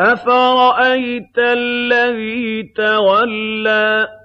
أَفَرَأَيْتَ الَّذِي تَوَلَّىٰ